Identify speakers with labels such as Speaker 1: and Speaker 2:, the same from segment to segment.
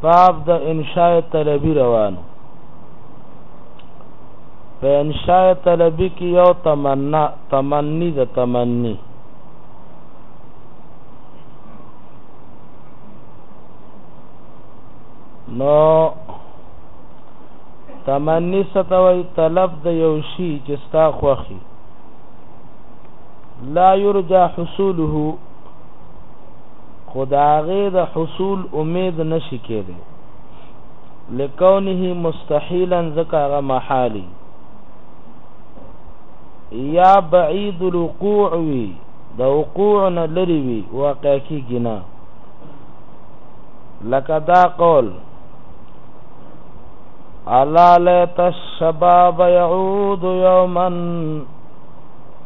Speaker 1: باب د انشاء طلبی روانو په انشاء طلبی کې یو تمنا تمنی د تمنی نو تمنی ستوي طلب د یو شی چې ستا خوخي لا يرجى حصوله خو د هغې د حصول امید نه شي کېدای، لکونه مستحیلا ځکه هغه محالي یا بعید الوقوع وي، د وقوع نه لري وي، واقع کېږي نه. لکه دا قول الا لیت الشباب یعود یوما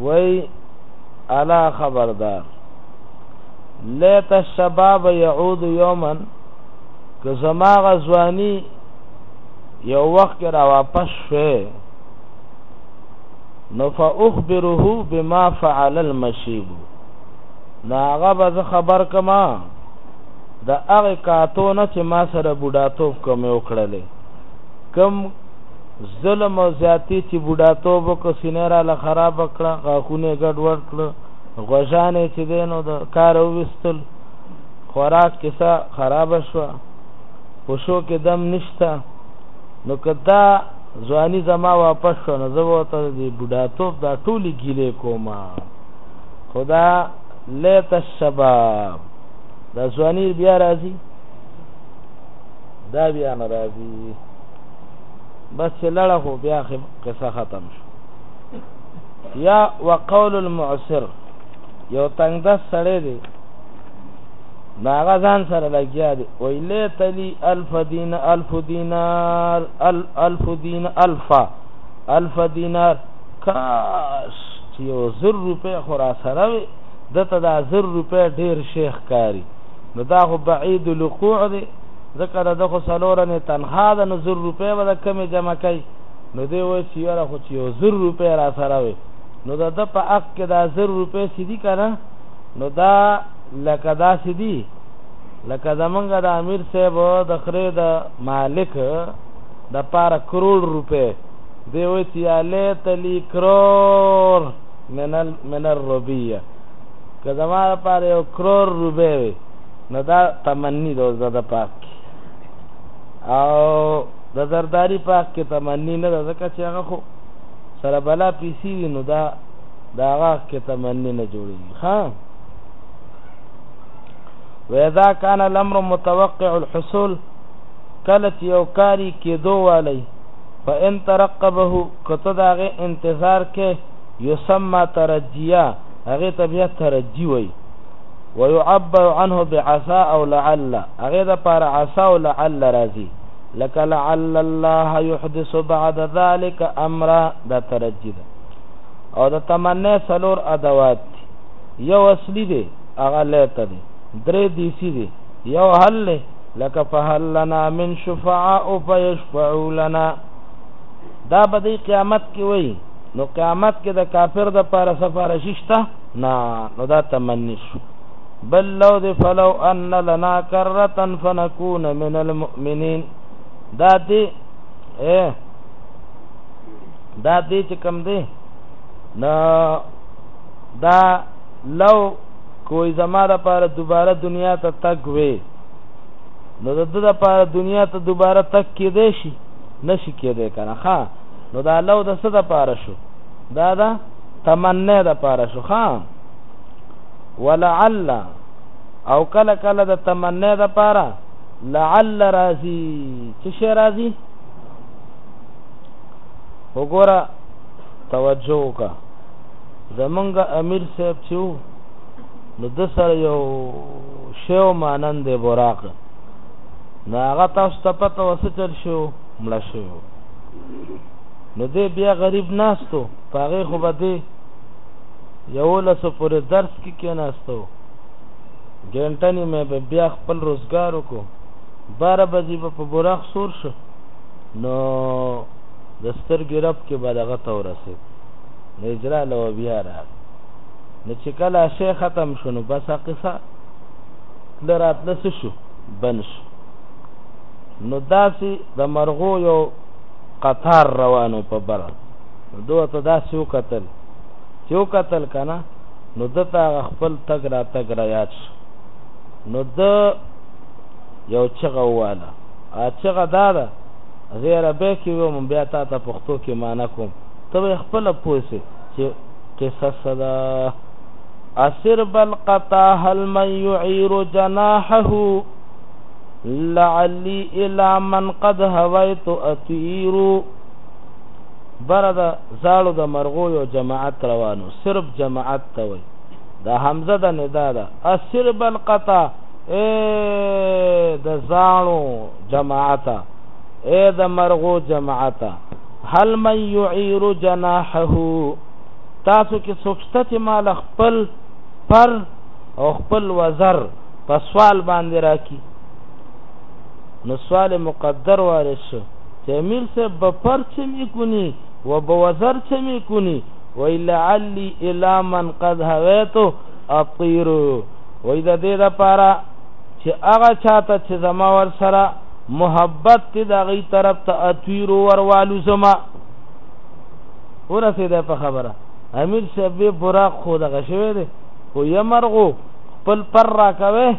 Speaker 1: وای الا خبردار لیت الشباب يعود يوما که زما غزوانی یو وخت کې را واپس شوه نو فاخبره بما فعل المشيب ناغه به خبر کما د هغه کاتو نه چې ما سره بوډاتوب کوم وکړلې کم ظلم او زیاتی چې بوډا توب وکړ سینه را له خراب کړه غاښونه ګډ وډ کړ غوژانې چې دینو د کار وستل خوراک کې سا خراب شو پښو کې دم نشته نو کدا ځواني زما واپس شو نو زه وته دې بوډا توب دا ټولي ګیلې کومه خدا لیت الشباب دا ځواني بیا راځي دا بیا ناراضي بس چې لړه خو بیا قصه ختم شو یا وقول المعسر یو تنگ دس سړی دی ناغه ځان سره لګیا دی ویلې تلی الف دین الف دینار ال الف دین الفا الف دینار کاش چې یو زر روپې خورا سره وي دته دا زر روپې ډیر شیخ کاری نو دا خو بعید الوقوع دی ځکه د ده خو څلورنې تنخوا ده، نو زر روپۍ به د کومې جمع کوي؟ نو دی وایي چې یاره خو چې یو زر روپۍ راسره وي، نو د ده په حق کې دا زر روپۍ چې دي که نه، نو دا لکه داسې دي لکه زمونږ د امیر صاحب د خرې د مالک د پاره کروڑ روپۍ دی وایي چې یا لیت لي کرور من الربیه که زما لپاره یو کرور روپۍ وي نو دا تمنی د زده د پاک کی او د زرداری پاک کی تمنی نه ده ځکه چې هغه خو سره بلا پیسې وي نو دا د هغه کې تمنی نه جوړېږي ښه وإذا كان الأمر متوقع الحصول کله چې یو کاری کېدو والی فإن ترقبه کته د هغې انتظار کې یسمه ترجیه هغې ته بیا ترجی وایي ويعبر عنه بعسى او لعل هغه د پاره عسى او لعل راځي لکه لعل الله يحدث بعد ذلك امر دا ترجی ده او د تمنې سلور ادوات یو اصلي دی هغه لته دی درې دیسی دی یو حل له لکه فهل لنا من شفعاء فيشفعوا لنا دا به د قیامت کې وای نو قیامت کې د کافر د پاره سفارششته نه نو دا تمنی شو بل لو دی فلو ان لنا کرتا فنکون من المؤمنین دا دی اے دا دی چې کم دی نو دا لو کوئی زما د پاره دوباره دنیا ته تک وې نو د د پاره دنیا ته دوباره تک کې دی شي نشي کې دی کنه ها نو دا لو د څه د پاره شو دا دا تمنه د پاره شو ښا ولعل او کله کله د تمنه د پاره لعل راضی چې شی راضی وګوره توجه وکا زمونږ امیر صاحب چې نو د سره یو شیو مانند براق نو هغه تاسو ته پته وسه چل شو مړ شو نو دې بیا غریب ناستو په هغې خو به دې یولسو پورې درس کې کېناسته و ګنټه نیمه به بیا خپل روزګار وکړو باره بجې به په براق سور شو نو د سترګې رب کې به دغه ته ورسېد نو اجرا له بیا راغی نو چې کله شی ختم شو نو بس قصه تله راتله څه شو بند شو نو داسې د مرغو یو قطار روانو په بره نو ده ورته داسې وکتل، چې وکتل که نه، نو ده ته هغه خپل تګ راتګ رایاد شو. نو ده یو چغه ووهله. هغه چغه دا ده، زه یې عربۍ کې ویم، بیا تا ته پښتو کې معنی کوم، ته به یې خپله پوه شې چې قصه څه ده. اسر بل قطع هل من يعير جناحه لعلي الى من قد هويت اطير بره د زاړو د مرغو یو جماعت روان و، سرب جماعت ته وایي، دا همزه د ندا ده، ا سرب القطا، ای د زاړو جماعته، ای د مرغو جماعته، هل من یعیر جناحه، تاسو کې څوک شته چې ما له خپل پر او خپل وزر په سوال باندې راکي نو سوال مقدر وارد شو چه امیر صاحب به پر چه می کنی و به وزر چه می کنی وی لعلی الا من قد هویتو اطیرو وی دا دی دا پارا چه اغا چاہتا چه زما ور سرا محبت تی دا غی طرف تا اطیرو وروالو زما ورسی دا پا خبره امیر صاحب براق خود غشوه دی خو یمرغو خپل پر را کوي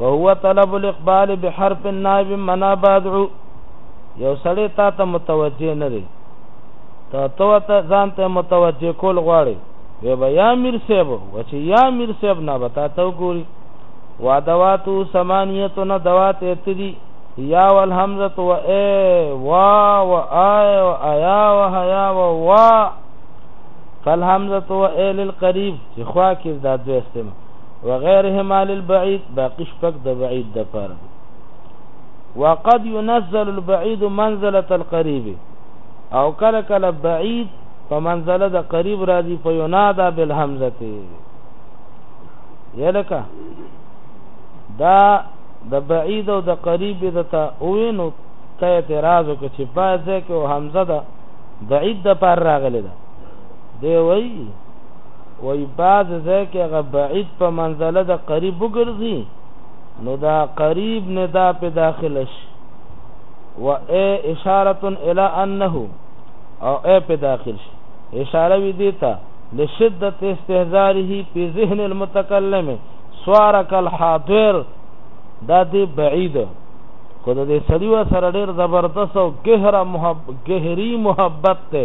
Speaker 1: وهو طلب الاقبال بحرف النائب منا بادعو یو سړی تا ته متوجه نه دی ته تو ته ځان ته متوجه کول غواړي وی به یا میر صاحب و چې یا میر صاحب نه بتا ته ګوري وادواتو سمانیت نه دوات اتدی یا والحمزه و ای وا و آی و آیا و حیا و وا فالحمزه و ای للقریب چې خوا کې دا دوه استعمال وغيرهما للبعيد باقي شپږ د بعيد د پاره دي وقد ينزل البعيد منزله القريب او کله کله بعيد په منزله د قريب راځي فينادى بالهمزه یلکه دا د بعید او د قریب د ته وینو ته اعتراض وکړي چې باید ځکه او حمزه ده بعید د پر راغلی ده دی وایي وایي بعض ځای کې هغه بعید په منزله د قریب وګرځي نو دا قریب ندا په داخل شي و ای اشاره الی انه او ای په داخل شي اشاره وی دیتا لشدت استهزاره په ذهن المتکلم سوارک الحاضر دا دی بعید خو د دې سړیو سره ډېر زبردست او ګهره محبت ګهري محبت ته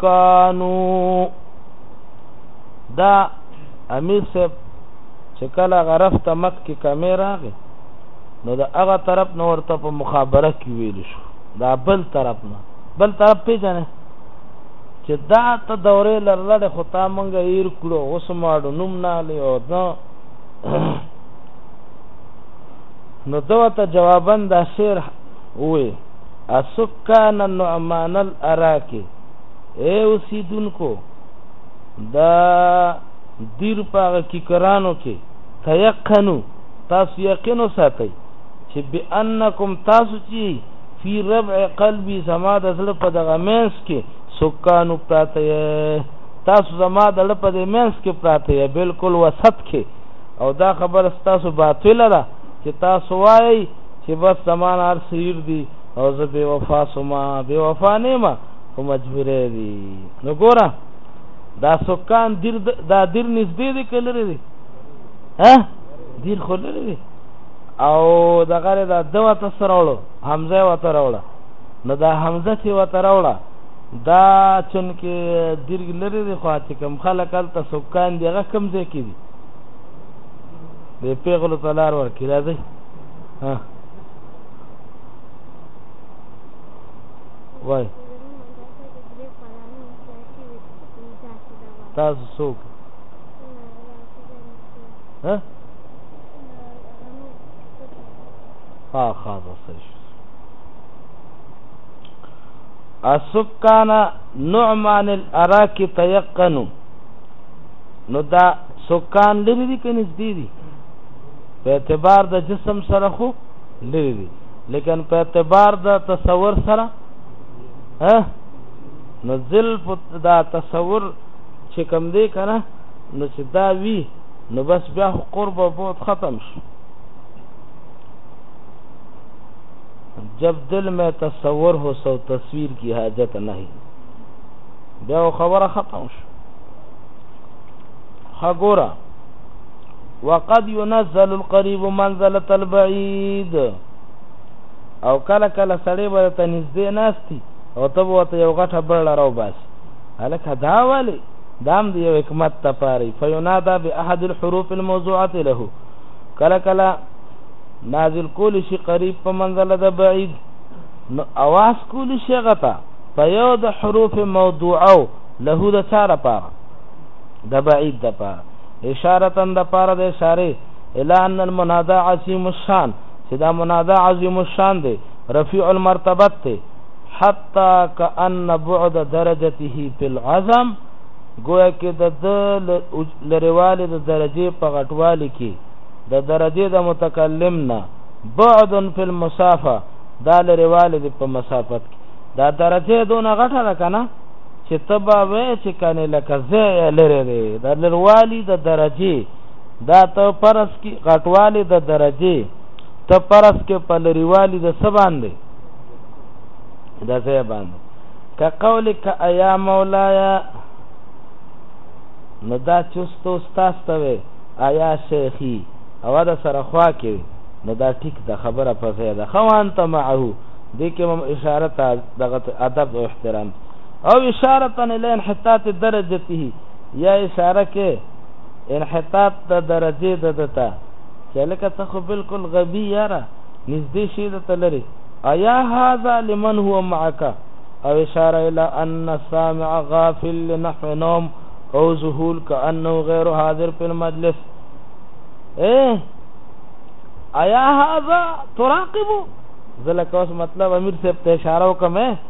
Speaker 1: کانو دا امیر صاحب چې کله غرف ته مخ کې کمې راغې نو د هغه طرف نه ورته په مخابره کې ویل شو دا بل طرف نه بل طرف پیژنې چې دا ته دورې لرلړې خو تا مونږ ایر کړو اوس ماړو نوم نه لې او دا نو دوته جوابن دا شعر وې اسوک کان نعمان الاراکي، اې اوسېدونکو د دیر په هغه کیکرانو کې تیقنو تاسو یقین وساتئ چې بانکم تاسو چې فی ربع قلبی زما د زړه په دغه مینس کې سکانو پراته یې تاسو زما د زړه په دې مینس کې پراته یې بالکل وسط کې او دا خبره تاسو باطله ده چې تاسو وایئ چې بس زمانه هر سیر دی او زه بې وفا سوما بې وفا نیمه خو مجبورې دي نو ګوره دا سکان دیر دا دیر نږدې دي که لرې دي ها دیر خو لرې دي او دغه دا د وته سره وړو حمزه وته راوړه نو دا حمزه چې وته راوړه دا چون کې دیر لرې دي خو چې کم خلک هلته سکان دي هغه کم ځای کې دي د پیغلو تلار ورکړي راځي ها وای تاسو څوک ها ها خاص وسش السكان نعمان الاراك تيقنوا نو دا سکان لري دي که نږدې دي په اعتبار د جسم سره خو لري دي لیکن په اعتبار د تصور سره ها نو ذل دا تصور چې کم دی کنه نو چې دا وی نو بس بیا قرب او بعد ختم شي جب دل میں تصور ہو سو تصویر کی حاجت نہیں بیا خبره ختم شو خګورا وقد ينزل القريب منزله البعيد او کله کله سړی به ته نږدې ناشتي او ته به ته یو غټه بړه راو باس هلکه دا ولی دام دی یو حکمت ته پاري فینادا باحد الحروف الموضوعه له کله کله نازل کول شي قریب په منزله د بعید نو اواز کول شي غته په یو د حروف موضوعه له د چاره پاره د بعید د پاره اشارة د پاره د اشارې الی ان المنادی عظیم الشان چې دا منادی عظیم الشان دی رفیع المرتبت دی حتی کأن بعد درجته فی العظم گویا کې د د لریوالې د درجه په غټوالي کې د درجه د متکلم نه بعد فی المسافه دا لریوالې په مسافت کې دا درجه دونه غټه ده کنه چې ته به وې چې کنه لکه زه لري دی د لروالی د درجه دا ته پرس کی غټوالی د درجه ته پرس کې په لريوالی د سبان دی د زه باندې که قولک ایا مولایا نو دا چستو ستاسته وې ایا شیخی او دا سره خوا کې نو دا ټیک د خبره په ځای ده خوان ته معه دې کې هم اشاره ته دغه ادب او احترام او اشاره الی انحطاط درجته یا اشاره کې انحطاط د درجه د دتا چې لکه ته خو بالکل غبي یاره نږدې شي د تلری ایا هاذا لمن هو معک او اشاره الى ان السامع غافل لنحو نوم او ذهول كانه غیر حاضر په مجلس ايه ایا هاذا تراقب زلکه اوس مطلب امیر صاحب ته اشاره وکمه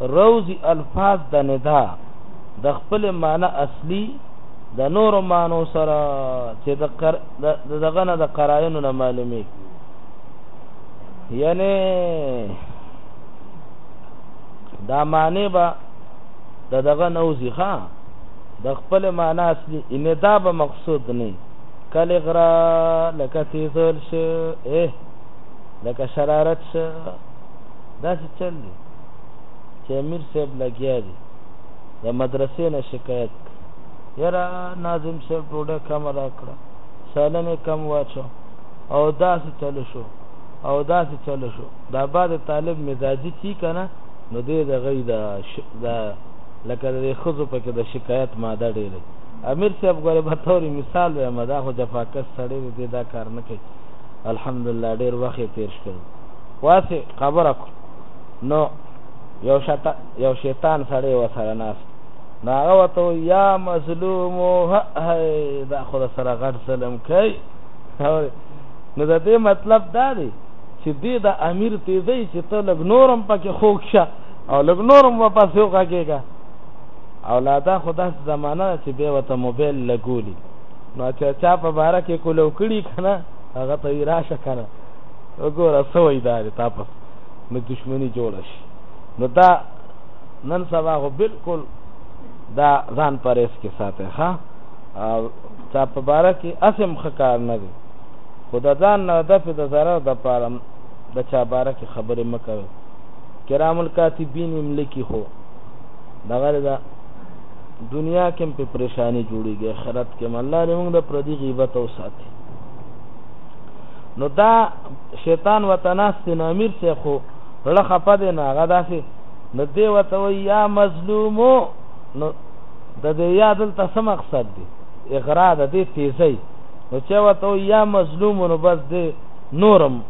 Speaker 1: روضي الفاظ د ندا د خپلې معنی اصلي د نورو معنو سره چې د قر... د دغه نه د قراینو نه معلومي یعنی دا معنی به د دغه نوځي ښا د خپل معنا اصلي ان دا به مقصود نه کله غرا لکه تیزل شه اه لکه شرارت شه دا څه چل دی چه امیر صاحب لګیا دی د مدرسې نه شکایت کوي یاره ناظم صاحب ډوډۍ کم راکړه سالن یې کم واچو او داسې چلو شو او داسې چلو شو دا بعد طالب مزاجي چی کنه نو دې د غي د د لکه د خزو پکې د شکایت ماده ډېره امیر صاحب غره به توري مثال وي مدا خو جفاکس سړی دې دا کار نه کوي الحمدلله ډېر وخت تیر شو واسه خبره کو نو یو شتا یو شیطان سړی و سره ناس نو هغه وته یا مظلوم هی دا خو سره غټ ظلم کوي نو د دې مطلب دا دی چې دې د امیر تیزی چې ته لګ نورم پکې خوښ شه او لګ نورم واپس یو کاږي اولادا خدا زمانہ چې به وته موبایل لګولي نو چې چا په بارا کې کولو کړي کنه هغه ته راشه کنه وګوره څه وایي دا دې تاپس مې دښمني جوړه شي نو دا نن سبا خو بالکل دا ځان پرېس کې ساته ښه چا په باره کې اسم خکار نه دی خو د ځان نه د په د ضرر د پاره د چا باره کې خبرې مکوي کرام الکاتبین ملکی خو دغه دا دنیا کې په پریشانی جوړیږي آخرت کې الله دې موږ د پردي غیبت او ساتي نو دا شیطان ورته ناست دی، نو امیر صاحب خو زړه خفه دی، نو هغه داسې نو دی ورته وایي یا مظلومو، نو د دې یا دلته څه مقصد دی؟ اغرا ده، دې تیزوي، نو چې ورته وایي یا مظلومو، نو بس دی نورم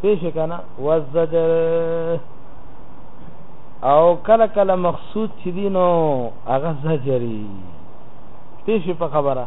Speaker 1: پوه شو که نه والزجر او کله کله مقصود چې دي نو هغه زجري پوه شو په خبره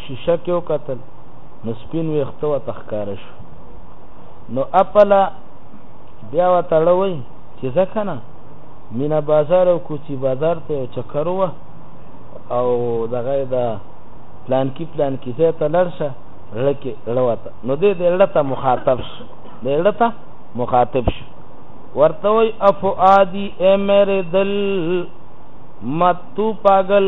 Speaker 1: شیشه کې وکتل نو سپین ویښته ورته ښکاره شو نو اپله بیا ورته اړه وایي چې ځه که نه مینه بازار او کوچي بازار ته یو چکر ووه او دغه یې د پلانکي پلانکي ځای ته لاړ شه زړه کې زړه ورته نو دی د زړه ته مخاطب شو د زړه ته مخاطب شو ورته وایي افعادي اے میرې دل متو پاګل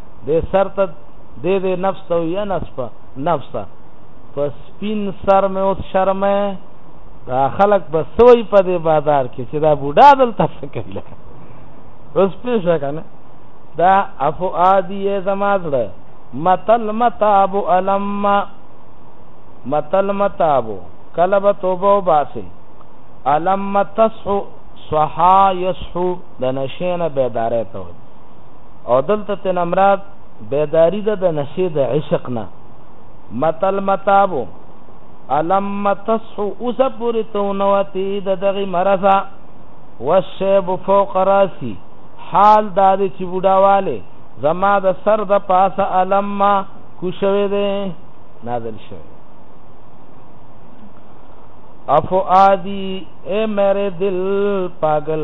Speaker 1: دې سر ته دې دې نفس ته یا نفس په نفس په سپین سر مې اوس شرمه دا خلک به سوی په دې بازار کې چې دا بوډا دلته څه کوي لکه اوس پېښه که نه دا افعادي یې زما زړه متل متابو علم متل متابو کله به توبه وباسي علم تصحو صحا یصحو د نشې نه بیدارې ته وایي او دلته ترنه مراد بیداري ده د نشې د عشق نه متل متاب و الم تصحو اوسه پورې ته ونوتې د دغې مرضه والشیب فوق راسی حال دا دی چې بوډاواله زما د سر د پاسه علم ما کو شوی دی نازل شوی افعادی اے میرے دل پاگل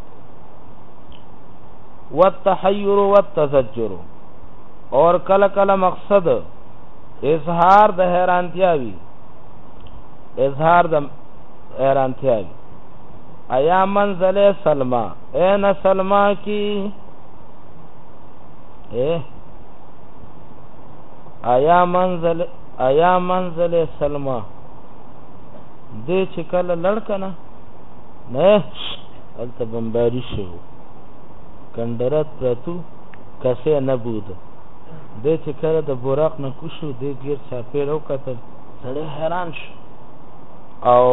Speaker 1: والتحیر والتزجر اور کله کله مقصد اظهار د حیرانتیا وی اظهار د حیرانتیا وی ایا منزل سلمہ این سلمہ کی اے ایا منزل ایا منزل سلمہ دې چې کله لړکنه نه هلته بمباری شو کندرات پراتو کسه نه بود د چې کله د براق نه کوشو د غیر چاپیر او قتل سړی حیران شو او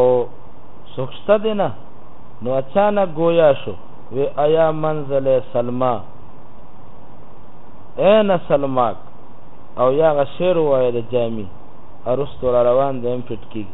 Speaker 1: سوکشته دی نه نو اچانک گویا شو وی ایا منزل سلما اين سلماک او یا غشیر وای د جامی ارستو روان دیم فټ کیږي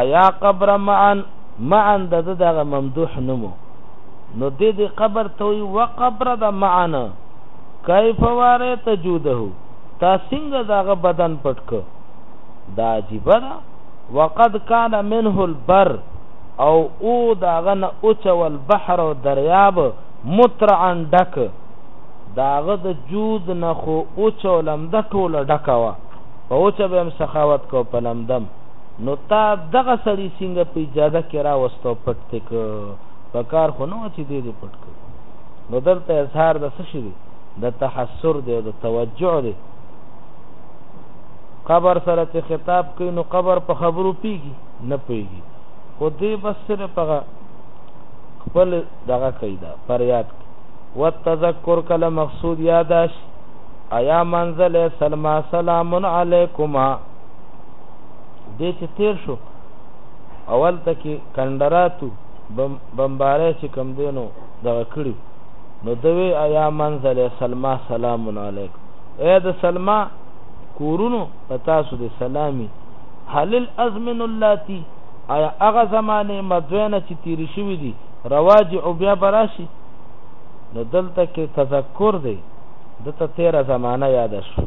Speaker 1: ايا قبر معا معا د ده دغه ممدوح نوم و، نو دې دې قبر ته وایي وقبر د معا نه کيف واريت جوده تا څنګه د هغه بدن پټ کړ؟ دا عجيبه ده وقد کان منه البر او او د هغه نه اوچه والبحر او درياب مترعا ډک د هغه د جود نه خو اوچه او لمده ټوله ډکه وه په اوچه به هم سخاوت کو په لمدم نو تا دغه سړی سنګه په اجازه کې راوست او پټ دې که په کار خو نه و چې دې دې پټ کړ نو دلته اظهار د څه شي دی د تحسر دی او د توجع دی قبر سره چې خطاب کوي نو قبر په خبرو پیږي نه پیږي خو دې بس سره په خپل دغه کوي دا فریاد و تذکر کله مقصود یاداش ایا منزل سلام سلام علیکما دې چې تیر شو اول ته کې کندراتو بمبارې چې کم دینو دغه کړی نو دوی ایا منزل سلمہ سلام علیک اے د سلمہ کورونو تاسو د سلامي هل الازمن اللاتی ایا هغه زمانه مدوینه چې تیر شوی دي رواج او بیا براشي نو دلته کې تذکر دی دته تیر زمانہ یاد شو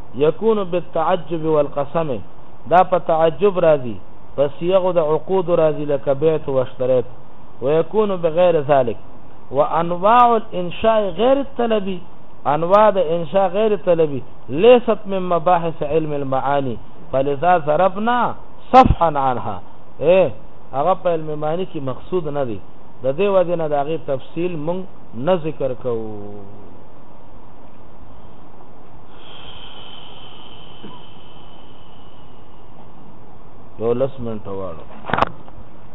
Speaker 1: يكون بالتعجب والقسم دا په تعجب راځي په صيغو د عقودو راځي لکه بيت واشتريت ويكون بغير ذلك وانواع الانشاء غير الطلبي انواع د انشاء غير طلبي ليست من مباحث علم المعاني فلذا ضربنا صفحا عنها ايه هغه په علم معنی کې مقصود نه دی د دې وجه نه داغه تفصیل مونږ نه ذکر کوو یو لس منټه واړو